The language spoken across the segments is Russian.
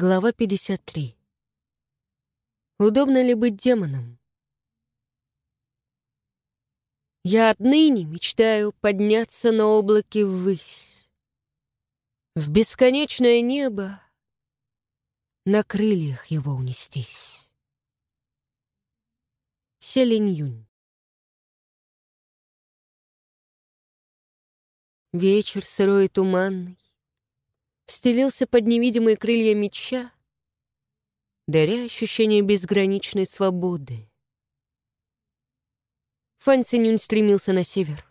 Глава 53. Удобно ли быть демоном? Я отныне мечтаю подняться на облаке ввысь, в бесконечное небо, на крыльях его унестись. Селень Юнь. Вечер сырой и туманный стелился под невидимые крылья меча, даря ощущение безграничной свободы. Фань Синюнь стремился на север.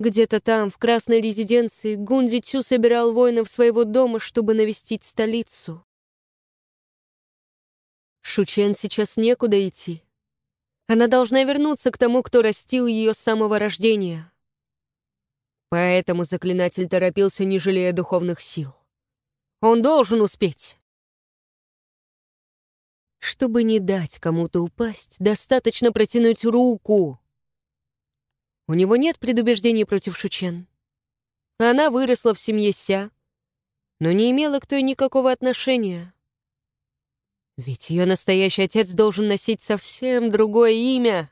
Где-то там, в красной резиденции, Гунзи Цю собирал воинов своего дома, чтобы навестить столицу. Шучен сейчас некуда идти. Она должна вернуться к тому, кто растил ее с самого рождения. Поэтому заклинатель торопился, не жалея духовных сил. Он должен успеть. Чтобы не дать кому-то упасть, достаточно протянуть руку. У него нет предубеждений против Шучен. Она выросла в семье Ся, но не имела к той никакого отношения. Ведь ее настоящий отец должен носить совсем другое имя.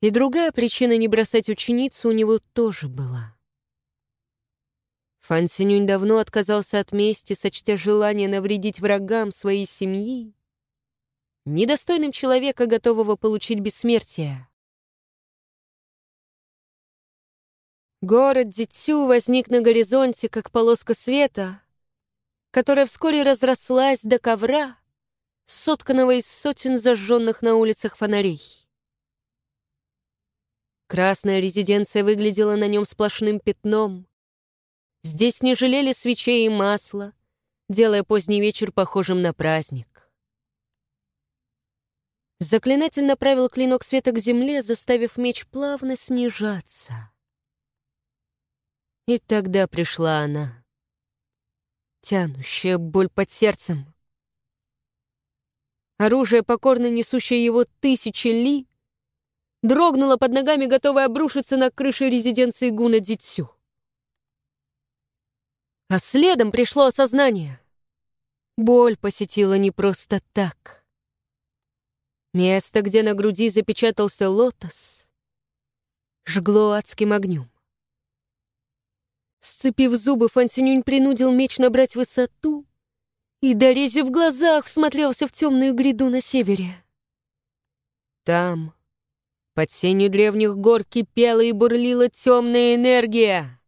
И другая причина не бросать ученицу у него тоже была. Фан Синюнь давно отказался от мести, сочтя желание навредить врагам своей семьи, недостойным человека, готового получить бессмертие. Город Дзитсю возник на горизонте, как полоска света, которая вскоре разрослась до ковра, сотканного из сотен зажженных на улицах фонарей. Красная резиденция выглядела на нем сплошным пятном. Здесь не жалели свечей и масла, делая поздний вечер похожим на праздник. Заклинатель направил клинок света к земле, заставив меч плавно снижаться. И тогда пришла она, тянущая боль под сердцем. Оружие, покорно несущее его тысячи ли, дрогнула под ногами, готовая обрушиться на крыше резиденции Гуна Дитсю. А следом пришло осознание. Боль посетила не просто так. Место, где на груди запечатался лотос, жгло адским огнем. Сцепив зубы, Фансинюнь принудил меч набрать высоту и, дорезив в глазах, всмотрелся в темную гряду на севере. Там, под сенью древних гор кипела и бурлила темная энергия.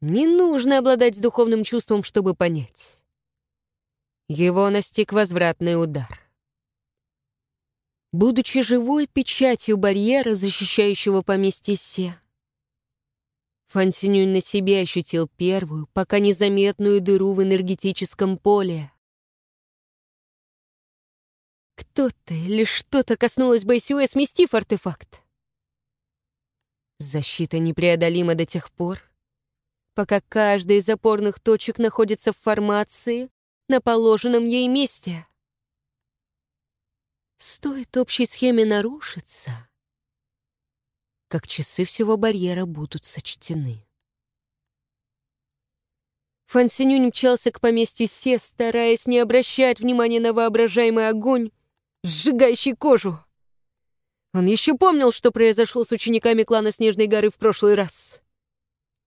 Не нужно обладать духовным чувством, чтобы понять. Его настиг возвратный удар. Будучи живой печатью барьера, защищающего поместье Се, Фансинюнь на себе ощутил первую, пока незаметную дыру в энергетическом поле. Кто-то или что-то коснулось Байсюэ, сместив артефакт. Защита непреодолима до тех пор, пока каждая из опорных точек находится в формации на положенном ей месте. Стоит общей схеме нарушиться, как часы всего барьера будут сочтены. Фан Синюнь мчался к поместью Се, стараясь не обращать внимания на воображаемый огонь, сжигающий кожу. Он еще помнил, что произошло с учениками клана Снежной горы в прошлый раз.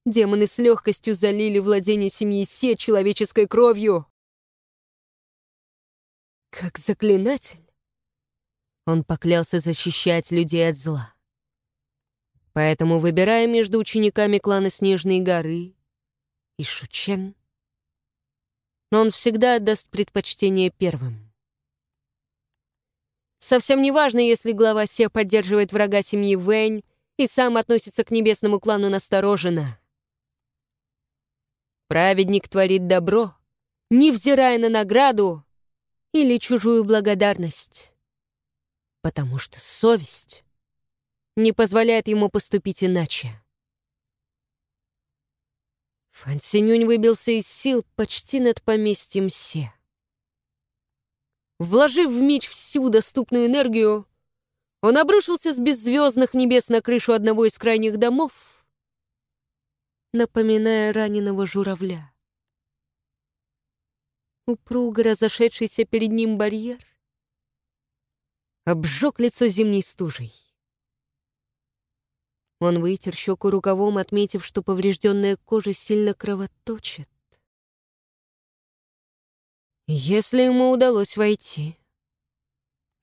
Демоны с легкостью залили владение семьи Се человеческой кровью. Как заклинатель, он поклялся защищать людей от зла. Поэтому, выбирая между учениками клана Снежной горы и Шучен, он всегда отдаст предпочтение первым. Совсем не важно, если глава Се поддерживает врага семьи Вэнь и сам относится к небесному клану настороженно. Праведник творит добро, невзирая на награду или чужую благодарность, потому что совесть не позволяет ему поступить иначе. Фан Синюнь выбился из сил почти над поместьем Се. Вложив в меч всю доступную энергию, он обрушился с беззвездных небес на крышу одного из крайних домов, напоминая раненого журавля. Упруго разошедшийся перед ним барьер обжег лицо зимней стужей. Он вытер щеку рукавом, отметив, что поврежденная кожа сильно кровоточит. Если ему удалось войти,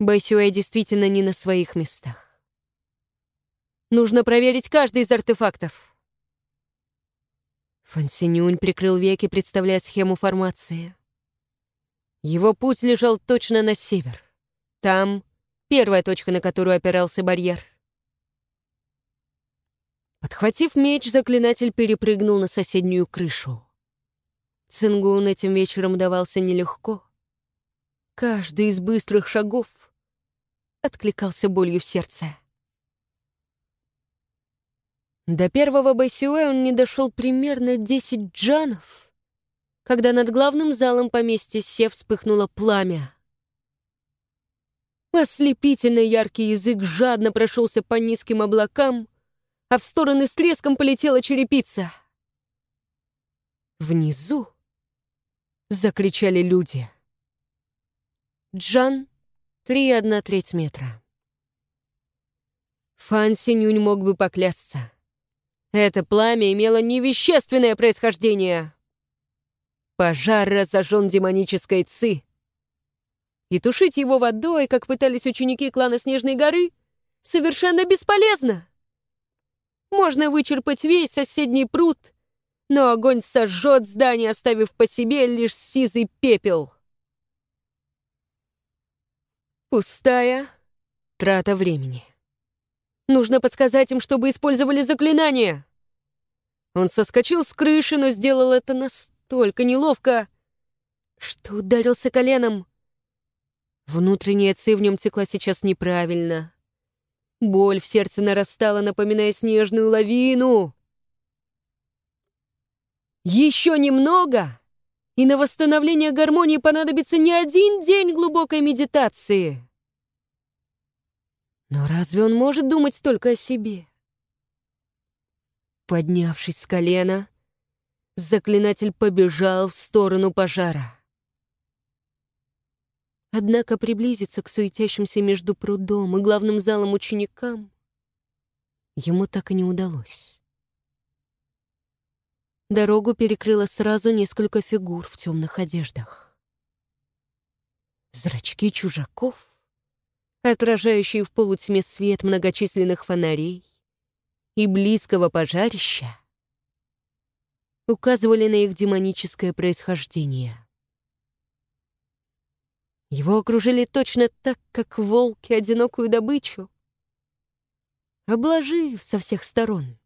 Байсюэ действительно не на своих местах. Нужно проверить каждый из артефактов. Фансинюнь прикрыл веки, представляя схему формации. Его путь лежал точно на север. Там первая точка, на которую опирался барьер. Подхватив меч, заклинатель перепрыгнул на соседнюю крышу. Цингун этим вечером давался нелегко. Каждый из быстрых шагов откликался болью в сердце. До первого Байсюэ он не дошел примерно десять джанов, когда над главным залом поместья Се вспыхнуло пламя. Ослепительно яркий язык жадно прошелся по низким облакам, а в стороны с треском полетела черепица. Внизу закричали люди. Джан — три одна треть метра. Фан Синюнь мог бы поклясться. Это пламя имело невещественное происхождение. Пожар разожжен демонической ци. И тушить его водой, как пытались ученики клана Снежной горы, совершенно бесполезно. Можно вычерпать весь соседний пруд, но огонь сожжет здание, оставив по себе лишь сизый пепел. Пустая трата времени. Нужно подсказать им, чтобы использовали заклинание. Он соскочил с крыши, но сделал это настолько неловко, что ударился коленом. Внутренняя ци в нем текла сейчас неправильно. Боль в сердце нарастала, напоминая снежную лавину. Еще немного, и на восстановление гармонии понадобится не один день глубокой медитации. Но разве он может думать только о себе? Поднявшись с колена, заклинатель побежал в сторону пожара. Однако приблизиться к суетящимся между прудом и главным залом ученикам ему так и не удалось. Дорогу перекрыло сразу несколько фигур в темных одеждах. Зрачки чужаков, отражающие в полутьме свет многочисленных фонарей и близкого пожарища, указывали на их демоническое происхождение. Его окружили точно так, как волки одинокую добычу, обложив со всех сторон.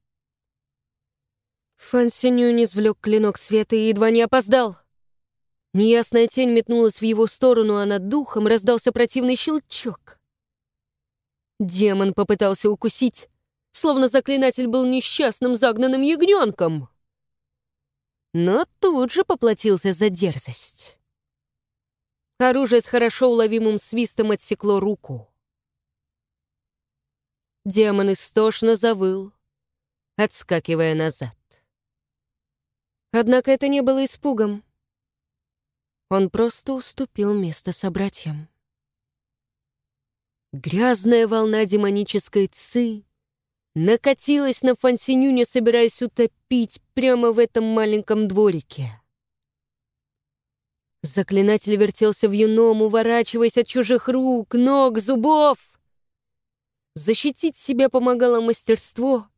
Фан Синюнь извлек клинок света и едва не опоздал. Неясная тень метнулась в его сторону, а над духом раздался противный щелчок. Демон попытался укусить, словно заклинатель был несчастным загнанным ягненком. Но тут же поплатился за дерзость. Оружие с хорошо уловимым свистом отсекло руку. Демон истошно завыл, отскакивая назад. Однако это не было испугом. Он просто уступил место собратьям. Грязная волна демонической ци накатилась на Фансинюня, собираясь утопить прямо в этом маленьком дворике. Заклинатель вертелся в юном, уворачиваясь от чужих рук, ног, зубов. Защитить себя помогало мастерство,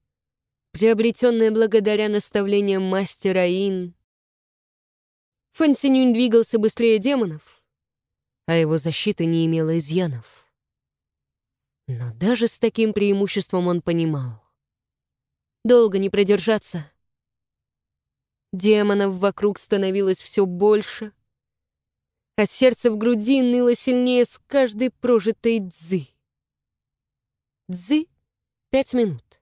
приобретенное благодаря наставлениям мастера Ин. Фансинюнь двигался быстрее демонов, а его защита не имела изъянов. Но даже с таким преимуществом он понимал. Долго не продержаться. Демонов вокруг становилось все больше, а сердце в груди ныло сильнее с каждой прожитой дзы. Дзы — пять минут.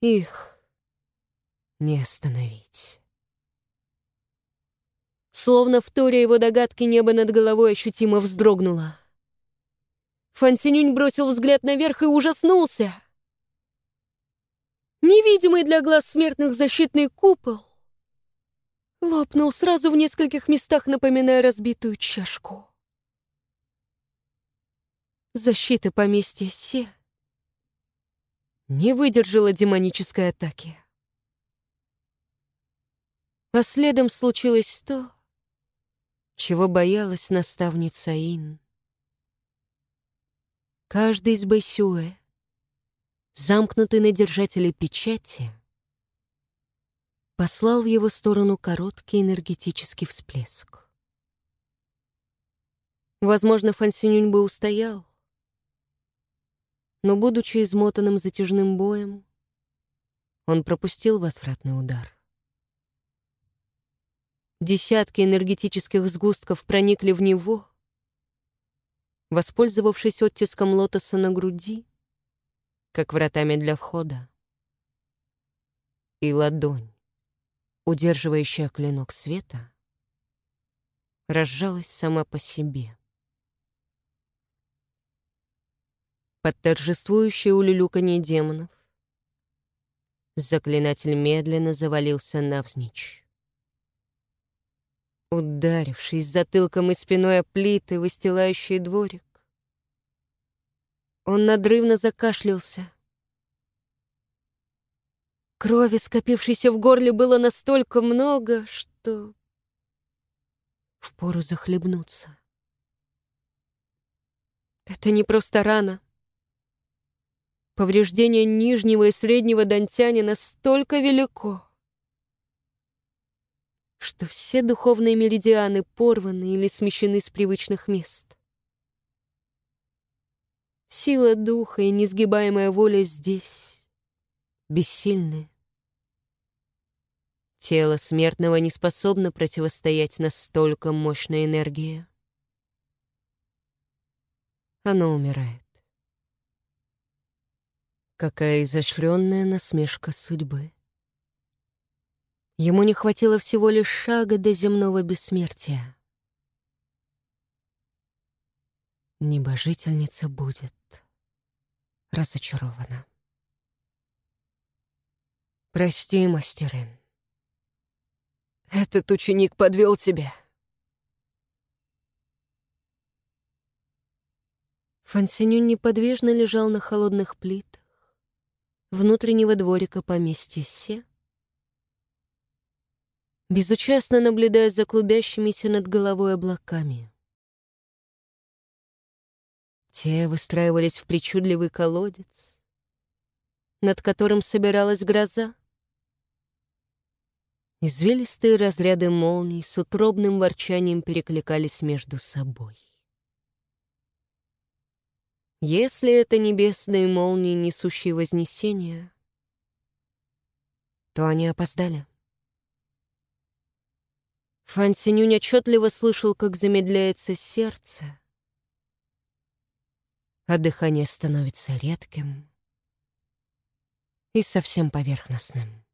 Их не остановить. Словно вторя его догадки, небо над головой ощутимо вздрогнуло. Фансинюнь бросил взгляд наверх и ужаснулся. Невидимый для глаз смертных защитный купол лопнул сразу в нескольких местах, напоминая разбитую чашку. Защита поместья Се не выдержала демонической атаки. А следом случилось то, чего боялась наставница Ин. Каждый из Байсюэ, замкнутый на держателе печати, послал в его сторону короткий энергетический всплеск. Возможно, Фан Синюнь бы устоял, но, будучи измотанным затяжным боем, он пропустил возвратный удар. Десятки энергетических сгустков проникли в него, воспользовавшись оттиском лотоса на груди, как вратами для входа. И ладонь, удерживающая клинок света, разжалась сама по себе. Под торжествующее улюлюканье демонов заклинатель медленно завалился навзничь. Ударившись затылком и спиной о плиты, выстилающий дворик, он надрывно закашлялся. Крови, скопившейся в горле, было настолько много, что впору захлебнуться. Это не просто рана. Повреждение нижнего и среднего дантяня настолько велико, что все духовные меридианы порваны или смещены с привычных мест. Сила духа и несгибаемая воля здесь бессильны. Тело смертного не способно противостоять настолько мощной энергии. Оно умирает. Какая изощренная насмешка судьбы. Ему не хватило всего лишь шага до земного бессмертия. Небожительница будет разочарована. «Прости, мастерин. Этот ученик подвел тебя». Фансинюнь неподвижно лежал на холодных плитах внутреннего дворика поместья Се, безучастно наблюдая за клубящимися над головой облаками. Те выстраивались в причудливый колодец, над которым собиралась гроза. Извилистые разряды молний с утробным ворчанием перекликались между собой. Если это небесные молнии, несущие Вознесение, то они опоздали. Фан Синюнь отчетливо слышал, как замедляется сердце, а дыхание становится редким и совсем поверхностным.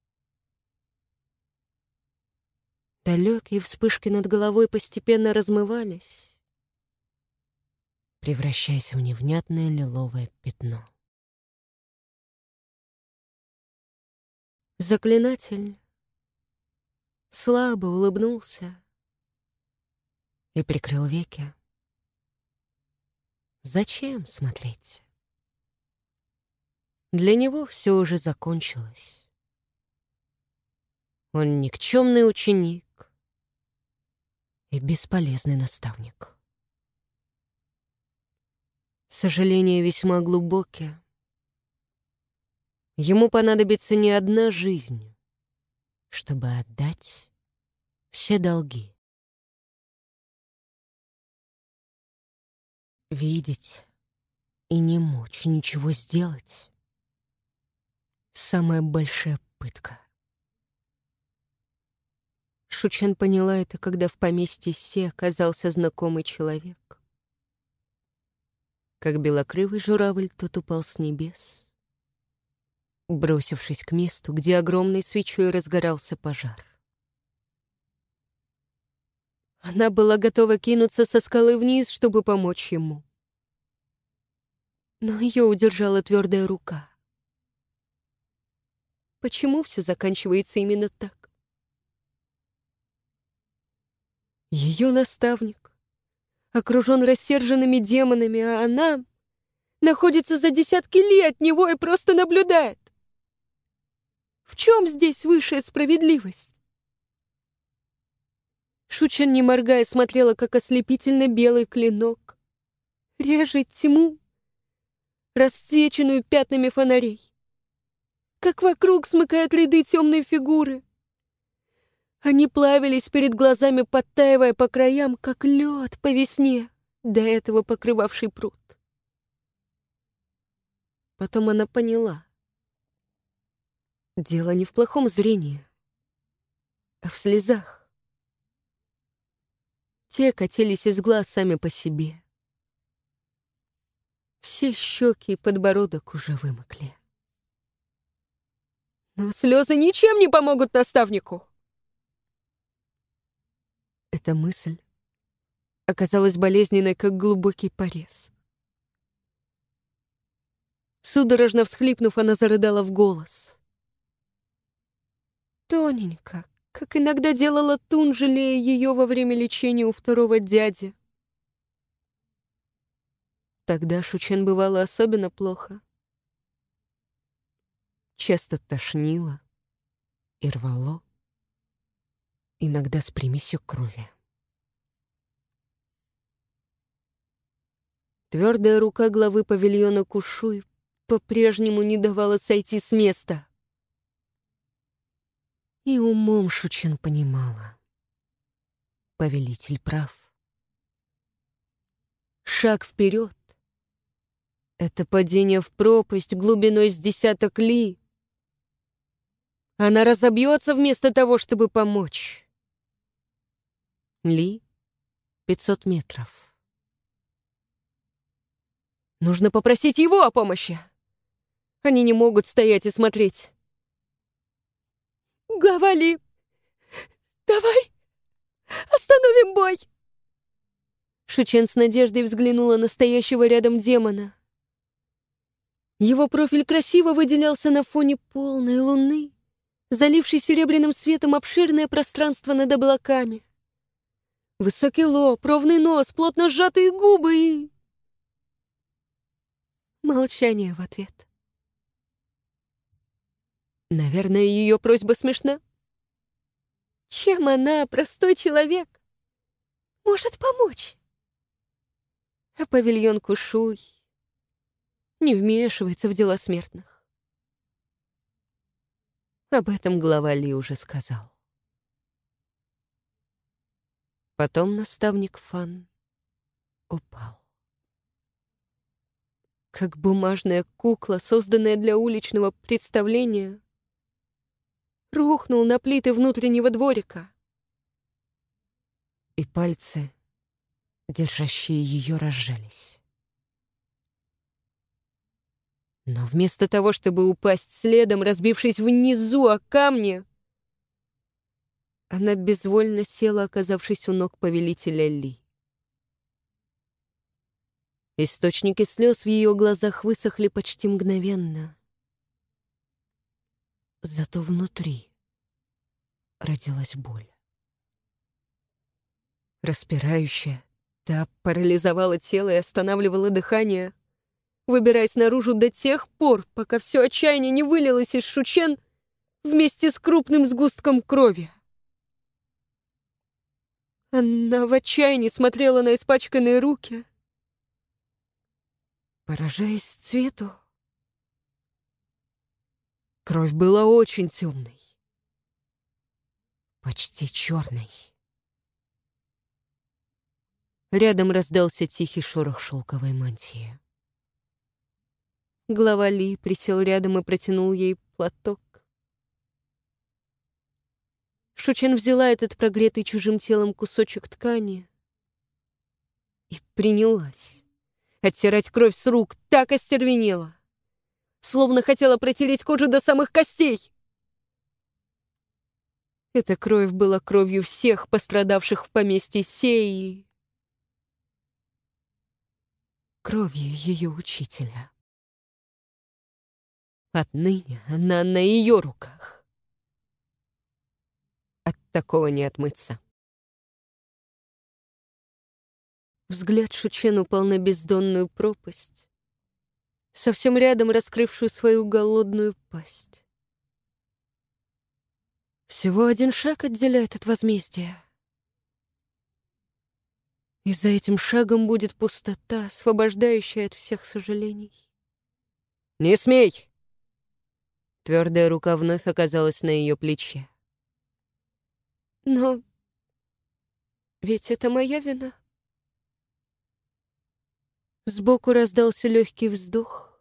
Далекие вспышки над головой постепенно размывались, превращаясь в невнятное лиловое пятно. Заклинатель слабо улыбнулся и прикрыл веки. Зачем смотреть? Для него все уже закончилось. Он никчемный ученик и бесполезный наставник. Сожаления весьма глубокие. Ему понадобится не одна жизнь, чтобы отдать все долги. Видеть и не мочь ничего сделать — самая большая пытка. Шучен поняла это, когда в поместье Се оказался знакомый человек. Как белокрылый журавль, тот упал с небес — бросившись к месту, где огромной свечой разгорался пожар. Она была готова кинуться со скалы вниз, чтобы помочь ему. Но ее удержала твердая рука. почему все заканчивается именно так. Ее наставник окружен рассерженными демонами, а она находится за десятки ли от него и просто наблюдает. В чем здесь высшая справедливость? Шучен, не моргая, смотрела, как ослепительно белый клинок режет тьму, расцвеченную пятнами фонарей, как вокруг смыкают ряды темной фигуры. Они плавились перед глазами, подтаивая по краям, как лед по весне, до этого покрывавший пруд. Потом она поняла. Дело не в плохом зрении, а в слезах. Те катились из глаз сами по себе. Все щеки и подбородок уже вымокли. Но слезы ничем не помогут наставнику. Эта мысль оказалась болезненной, как глубокий порез. Судорожно всхлипнув, она зарыдала в голос. Тоненько, как иногда делала Тун, жалея ее во время лечения у второго дяди. Тогда Шучен бывало особенно плохо. Часто тошнило и рвало, иногда с примесью крови. Твердая рука главы павильона Кушуй по-прежнему не давала сойти с места. И умом Шучин понимала. Повелитель прав. Шаг вперед — это падение в пропасть глубиной с десяток ли. Она разобьется вместо того, чтобы помочь. Ли — пятьсот метров. Нужно попросить его о помощи. Они не могут стоять и смотреть. «Гавали, давай остановим бой!» Шучен с надеждой взглянула на стоящего рядом демона. Его профиль красиво выделялся на фоне полной луны, залившей серебряным светом обширное пространство над облаками. Высокий лоб, ровный нос, плотно сжатые губы и... Молчание в ответ. Наверное, ее просьба смешна. Чем она, простой человек, может помочь? А павильон Кушуй не вмешивается в дела смертных. Об этом глава Ли уже сказал. Потом наставник Фан упал. Как бумажная кукла, созданная для уличного представления, рухнул на плиты внутреннего дворика. И пальцы, держащие ее, разжались. Но вместо того, чтобы упасть следом, разбившись внизу о камни, она безвольно села, оказавшись у ног повелителя Ли. Источники слез в ее глазах высохли почти мгновенно. Зато внутри родилась боль. Распирающая, та парализовала тело и останавливала дыхание, выбираясь наружу до тех пор, пока все отчаяние не вылилось из шучен вместе с крупным сгустком крови. Она в отчаянии смотрела на испачканные руки, поражаясь цвету. Кровь была очень темной. Почти черной. Рядом раздался тихий шорох шелковой мантии. Глава Ли присел рядом и протянул ей платок. Шучен взяла этот прогретый чужим телом кусочек ткани и принялась оттирать кровь с рук, так остервенела словно хотела протереть кожу до самых костей. Эта кровь была кровью всех пострадавших в поместье Сеи. Кровью ее учителя. Отныне она на ее руках. Такого не отмыться. Взгляд Шучен упал на бездонную пропасть, совсем рядом раскрывшую свою голодную пасть. Всего один шаг отделяет от возмездия. И за этим шагом будет пустота, освобождающая от всех сожалений. «Не смей!» Твердая рука вновь оказалась на ее плече. «Но ведь это моя вина». Сбоку раздался легкий вздох,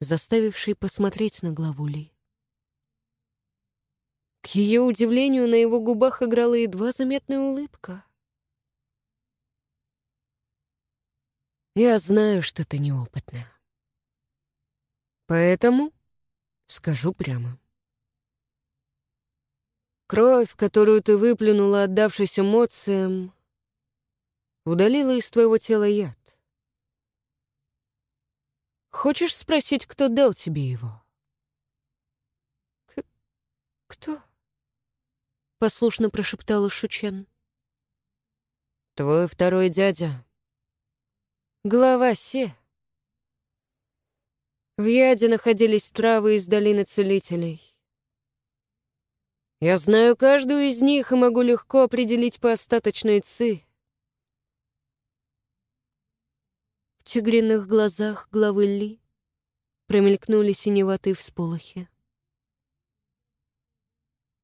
заставивший посмотреть на главу Ли. К ее удивлению, на его губах играла едва заметная улыбка. «Я знаю, что ты неопытная. Поэтому скажу прямо. Кровь, которую ты выплюнула, отдавшись эмоциям, удалила из твоего тела яд. Хочешь спросить, кто дал тебе его? К кто? Послушно прошептала Шучен. Твой второй дядя. Глава Се. В яде находились травы из долины целителей. Я знаю каждую из них и могу легко определить по остаточной ци. В тигриных глазах главы Ли промелькнули синеватые всполохи.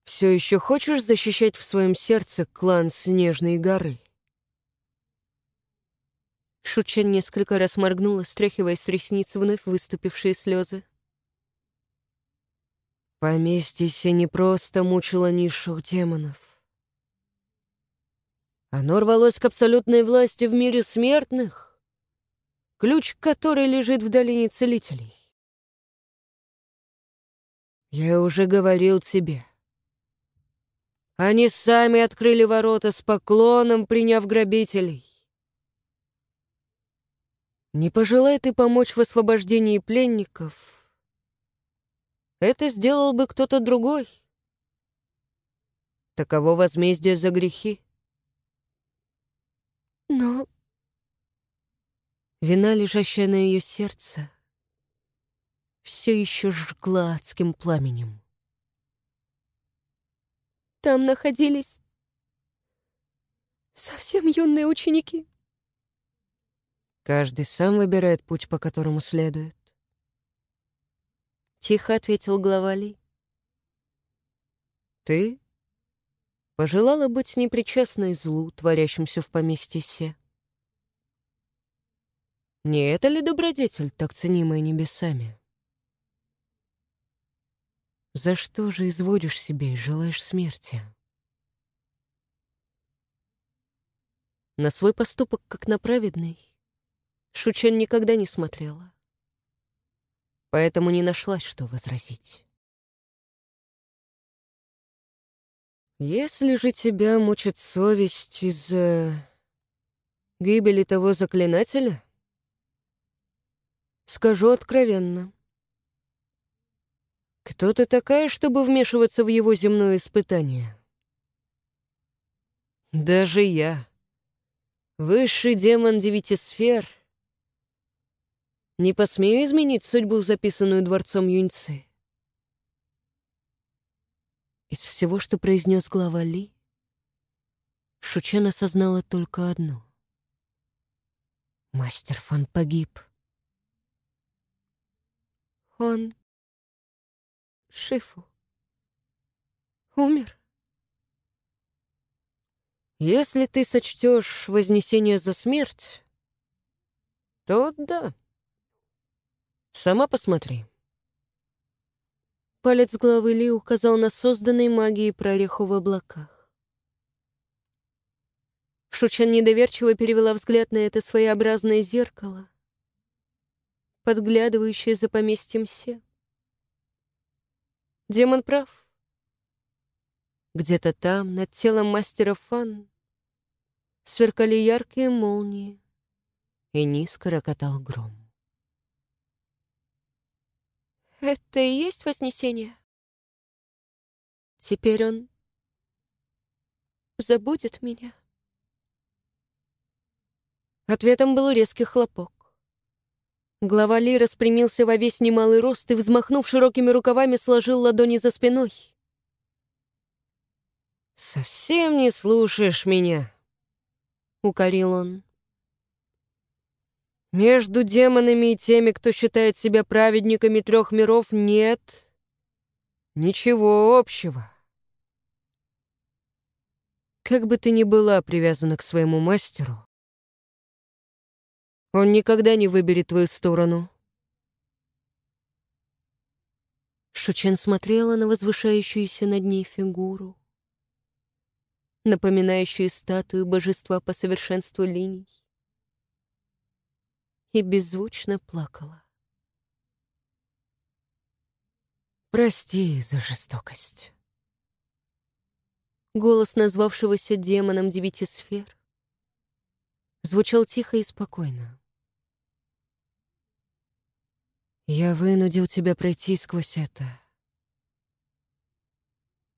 Все еще хочешь защищать в своем сердце клан Снежной горы? Шучен несколько раз моргнула, стряхивая с ресниц вновь выступившие слезы. Поместье не просто мучило низших демонов. Оно рвалось к абсолютной власти в мире смертных, ключ которой лежит в долине целителей. Я уже говорил тебе — они сами открыли ворота с поклоном, приняв грабителей. Не пожелай ты помочь в освобождении пленников. Это сделал бы кто-то другой. Таково возмездие за грехи. Но вина, лежащая на ее сердце, все еще жгла адским пламенем. Там находились совсем юные ученики. Каждый сам выбирает путь, по которому следует. Тихо ответил глава Ли. Ты пожелала быть непричастной злу, творящимся в поместье Се. Не это ли добродетель, так ценимая небесами? За что же изводишь себя и желаешь смерти? На свой поступок, как на праведный, Шучен никогда не смотрела. Поэтому не нашлась, что возразить. Если же тебя мучит совесть из-за гибели того заклинателя, скажу откровенно, кто ты такая, чтобы вмешиваться в его земное испытание? Даже я, высший демон девяти сфер, не посмею изменить судьбу, записанную дворцом Юньцы. Из всего, что произнес глава Ли, Шучен осознала только одно. Мастер Фан погиб. Он Шифу. Умер? Если ты сочтешь вознесение за смерть, то да. Сама посмотри. Палец головы Ли указал на созданной магией прореху в облаках. Шучан недоверчиво перевела взгляд на это своеобразное зеркало, подглядывающее за поместьем Се. Демон прав. Где-то там, над телом мастера Фан, сверкали яркие молнии, и низко рокотал гром. Это и есть Вознесение? Теперь он забудет меня. Ответом был резкий хлопок. Глава Ли распрямился во весь немалый рост и, взмахнув широкими рукавами, сложил ладони за спиной. «Совсем не слушаешь меня», — укорил он. «Между демонами и теми, кто считает себя праведниками трех миров, нет ничего общего. Как бы ты ни была привязана к своему мастеру, он никогда не выберет твою сторону. Шучен смотрела на возвышающуюся над ней фигуру, напоминающую статую божества по совершенству линий, и беззвучно плакала. «Прости за жестокость». Голос назвавшегося демоном девяти сфер звучал тихо и спокойно. Я вынудил тебя пройти сквозь это.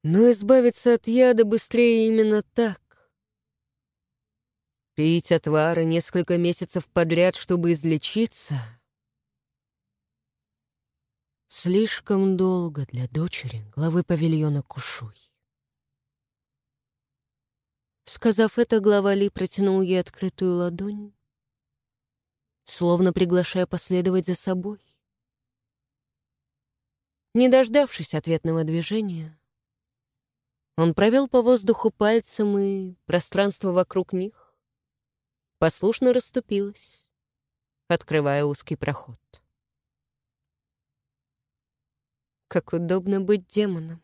Но избавиться от яда быстрее именно так. Пить отвары несколько месяцев подряд, чтобы излечиться — слишком долго для дочери главы павильона Кушуй. Сказав это, глава Ли протянул ей открытую ладонь, словно приглашая последовать за собой. Не дождавшись ответного движения, он провел по воздуху пальцем, и пространство вокруг них послушно расступилось, открывая узкий проход. Как удобно быть демоном.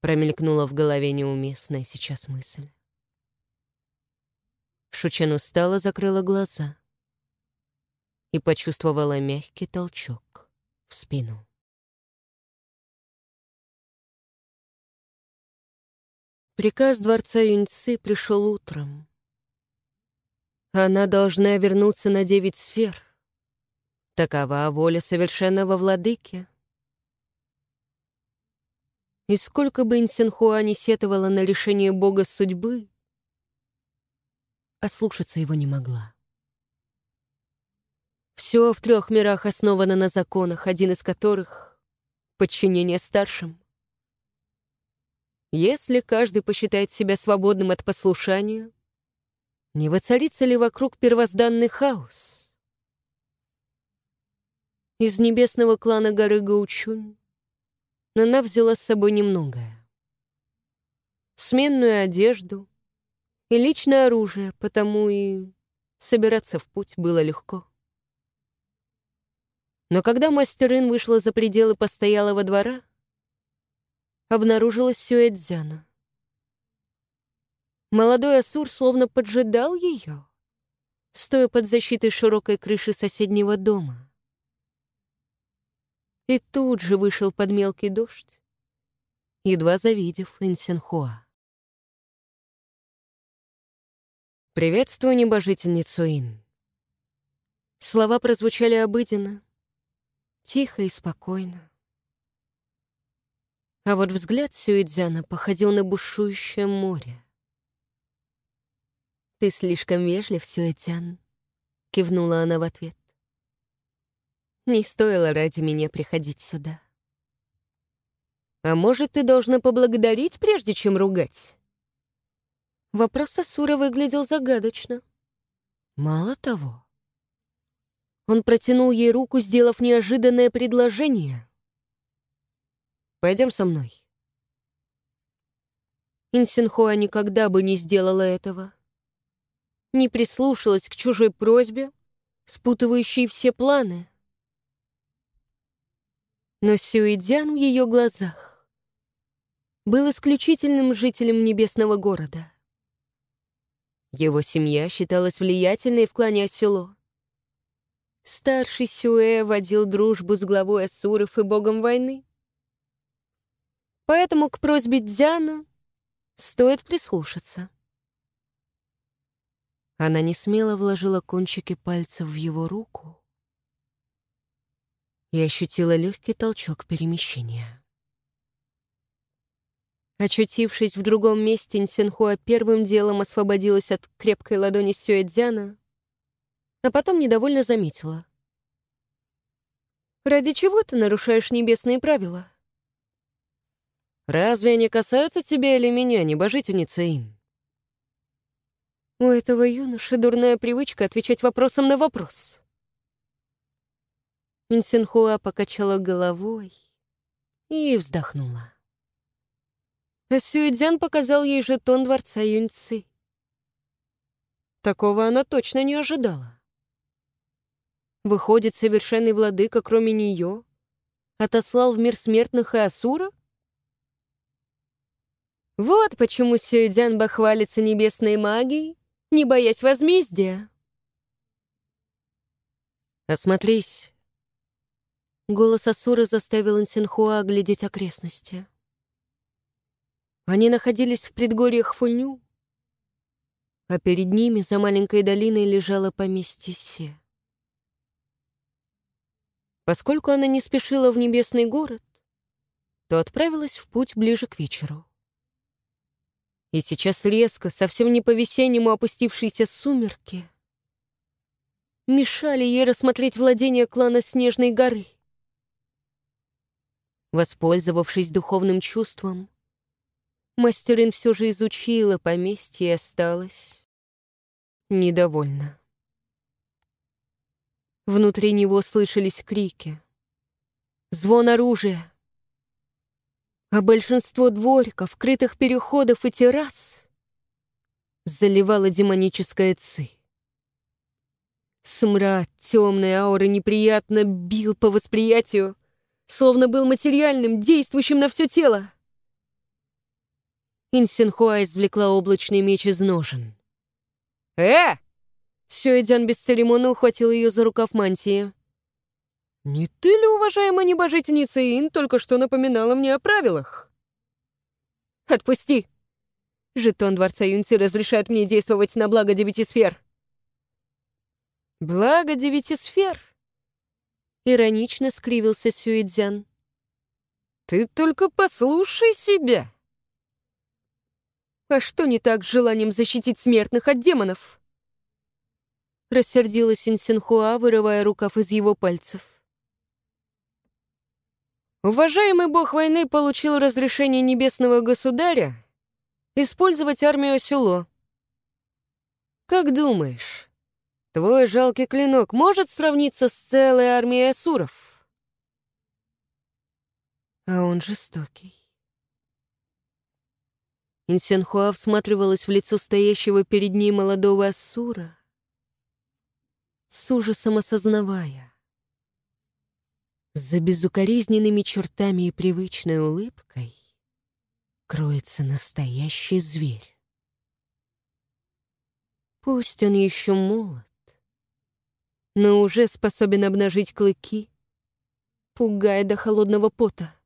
Промелькнула в голове неуместная сейчас мысль. Шучен устало закрыла глаза и почувствовала мягкий толчок в спину. Приказ дворца Юньцы пришел утром. Она должна вернуться на девять сфер. Такова воля совершенного владыки. И сколько бы Инсенхуа не сетовала на решение бога судьбы, ослушаться его не могла. Все в трех мирах основано на законах, один из которых — подчинение старшим. Если каждый посчитает себя свободным от послушания, не воцарится ли вокруг первозданный хаос? Из небесного клана горы Гаучунь она взяла с собой немногое. Сменную одежду и личное оружие, потому и собираться в путь было легко. Но когда мастер Ин вышла за пределы постоялого двора, обнаружилась Сюэдзяна. Молодой Асур словно поджидал ее, стоя под защитой широкой крыши соседнего дома. И тут же вышел под мелкий дождь, едва завидев Инсенхуа. «Приветствую, небожительницу Ин». Слова прозвучали обыденно, тихо и спокойно. А вот взгляд Сюэдзяна походил на бушующее море. «Ты слишком вежлив, Сюэдзян», — кивнула она в ответ. «Не стоило ради меня приходить сюда». «А может, ты должна поблагодарить, прежде чем ругать?» Вопрос Асура выглядел загадочно. Мало того, он протянул ей руку, сделав неожиданное предложение. Пойдем со мной». Инсинхуа никогда бы не сделала этого. Не прислушалась к чужой просьбе, спутывающей все планы. Но Сюидзян в ее глазах был исключительным жителем небесного города. Его семья считалась влиятельной в клане Асюло. Старший Сюэ водил дружбу с главой Асуров и богом войны. Поэтому к просьбе Дзяна стоит прислушаться. Она не смело вложила кончики пальцев в его руку и ощутила легкий толчок перемещения. Очутившись в другом месте, Нсенхуа первым делом освободилась от крепкой ладони Сюэдзяна, а потом недовольно заметила. «Ради чего ты нарушаешь небесные правила?» «Разве они касаются тебя или меня, небожительница Ин?» У этого юноши дурная привычка отвечать вопросом на вопрос. Инсинхуа покачала головой и вздохнула. А Сюэдзян показал ей жетон дворца Юньцы. Такого она точно не ожидала. Выходит, совершенный владыка, кроме нее, отослал в мир смертных и Асура? Вот почему Сюэдзян бахвалится небесной магией, не боясь возмездия. «Осмотрись». Голос Асура заставил Инсинхуа оглядеть окрестности. Они находились в предгорьях Фуню, а перед ними за маленькой долиной лежало поместье Се. Поскольку она не спешила в небесный город, то отправилась в путь ближе к вечеру. И сейчас резко, совсем не по-весеннему опустившиеся сумерки, мешали ей рассмотреть владение клана Снежной горы. Воспользовавшись духовным чувством, Мастерин все же изучила поместье и осталась недовольна. Внутри него слышались крики, звон оружия, а большинство двориков, крытых переходов и террас заливала демоническая ци. Смрад темной ауры неприятно бил по восприятию, словно был материальным, действующим на все тело. Инсинхуа извлекла облачный меч из ножен. «Э!» Сюэдян бесцеремонно ухватил ее за рукав мантии. «Не ты ли, уважаемая небожительница Ин, только что напоминала мне о правилах?» «Отпусти!» Жетон Дворца Юнцы разрешает мне действовать на благо девяти сфер. «Благо девяти сфер?» Иронично скривился Сюэдзян. «Ты только послушай себя!» А что не так с желанием защитить смертных от демонов? Рассердилась Инсинхуа, вырывая рукав из его пальцев. Уважаемый бог войны получил разрешение небесного государя использовать армию Сюло. Как думаешь, твой жалкий клинок может сравниться с целой армией асуров? А он жестокий. Инсенхуа всматривалась в лицо стоящего перед ней молодого Ассура, с ужасом осознавая. За безукоризненными чертами и привычной улыбкой кроется настоящий зверь. Пусть он еще молод, но уже способен обнажить клыки, пугая до холодного пота.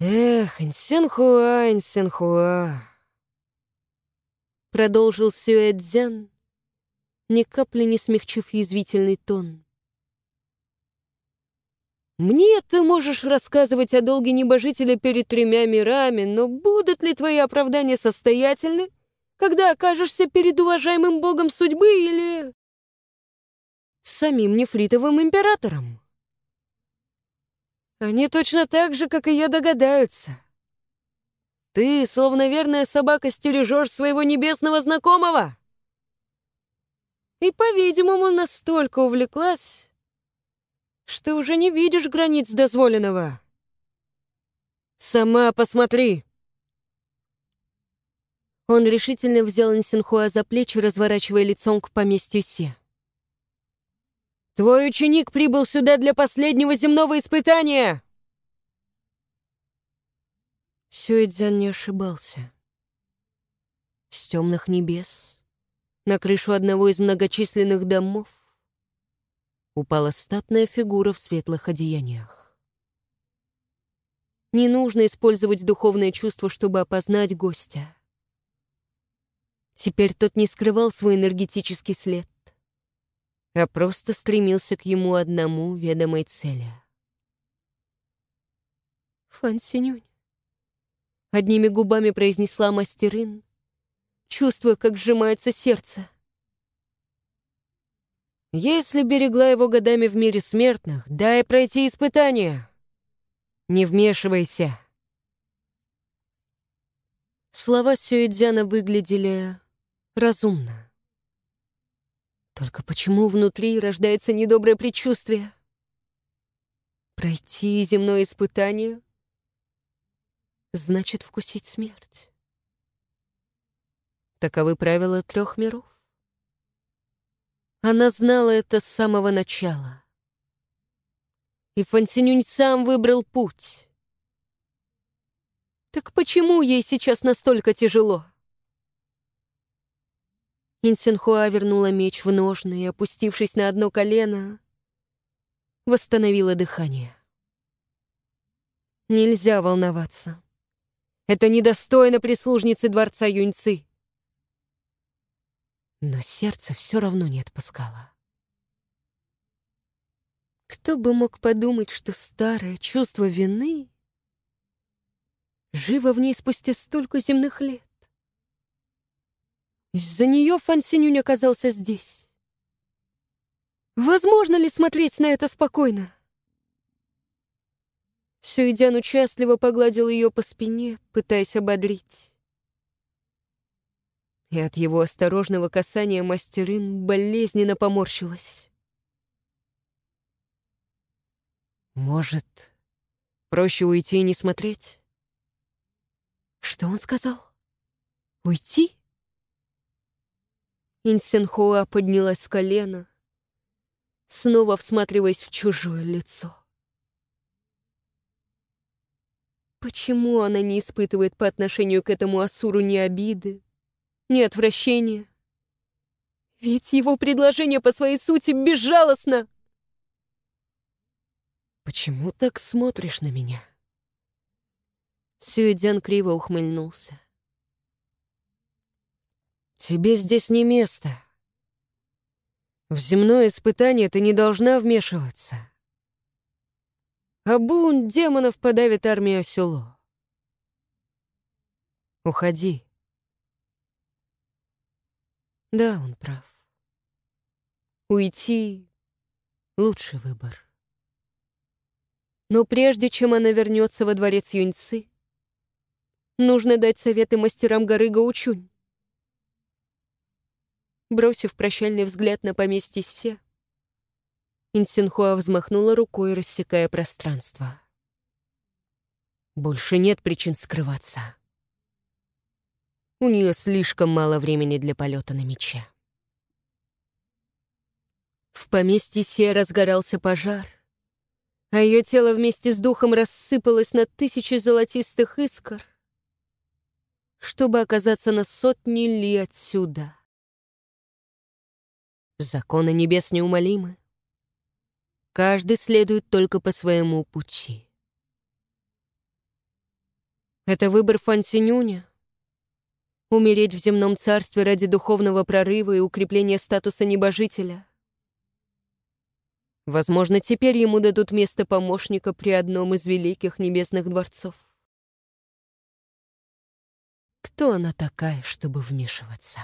«Эх, Инсенхуа, Инсенхуа!» Продолжил Сюэцзян, ни капли не смягчив язвительный тон. «Мне ты можешь рассказывать о долге небожителя перед тремя мирами, но будут ли твои оправдания состоятельны, когда окажешься перед уважаемым богом судьбы или... самим нефритовым императором?» Они точно так же, как и я, догадаются. Ты, словно верная собака, стережешь своего небесного знакомого. И, по-видимому, настолько увлеклась, что уже не видишь границ дозволенного. Сама посмотри. Он решительно взял Инсинхуа за плечи, разворачивая лицом к поместью Се. Твой ученик прибыл сюда для последнего земного испытания!» Сюэдзян не ошибался. С темных небес на крышу одного из многочисленных домов упала статная фигура в светлых одеяниях. Не нужно использовать духовное чувство, чтобы опознать гостя. Теперь тот не скрывал свой энергетический след а просто стремился к ему одному ведомой цели. «Фан Синюнь», — одними губами произнесла мастерин, чувствуя, как сжимается сердце. «Если берегла его годами в мире смертных, дай пройти испытание. Не вмешивайся». Слова Сюэдзяна выглядели разумно. Только почему внутри рождается недоброе предчувствие? Пройти земное испытание значит вкусить смерть. Таковы правила трех миров. Она знала это с самого начала. И Фансинюнь сам выбрал путь. Так почему ей сейчас настолько тяжело? Инсенхуа вернула меч в ножны и, опустившись на одно колено, восстановила дыхание. Нельзя волноваться. Это недостойно прислужницы дворца Юньцы. Но сердце все равно не отпускало. Кто бы мог подумать, что старое чувство вины живо в ней спустя столько земных лет? Из-за нее Фан Синюнь оказался здесь. Возможно ли смотреть на это спокойно? Сюидян участливо погладил ее по спине, пытаясь ободрить. И от его осторожного касания мастерин болезненно поморщилась. «Может, проще уйти и не смотреть?» «Что он сказал? Уйти?» Инсенхуа поднялась с колена, снова всматриваясь в чужое лицо. Почему она не испытывает по отношению к этому Асуру ни обиды, ни отвращения? Ведь его предложение по своей сути безжалостно. «Почему так смотришь на меня?» Сюэдзян криво ухмыльнулся. «Тебе здесь не место. В земное испытание ты не должна вмешиваться. А бунт демонов подавит армию Сюло. Уходи». Да, он прав. Уйти — лучший выбор. Но прежде чем она вернется во дворец Юньцы, нужно дать советы мастерам горы Гаучунь. Бросив прощальный взгляд на поместье Се, Инсинхуа взмахнула рукой, рассекая пространство. Больше нет причин скрываться. У нее слишком мало времени для полета на мече. В поместье Се разгорался пожар, а ее тело вместе с духом рассыпалось на тысячи золотистых искр, чтобы оказаться на сотни ли отсюда. Законы небес неумолимы. Каждый следует только по своему пути. Это выбор Фансинюня. Умереть в земном царстве ради духовного прорыва и укрепления статуса небожителя. Возможно, теперь ему дадут место помощника при одном из великих небесных дворцов. Кто она такая, чтобы вмешиваться?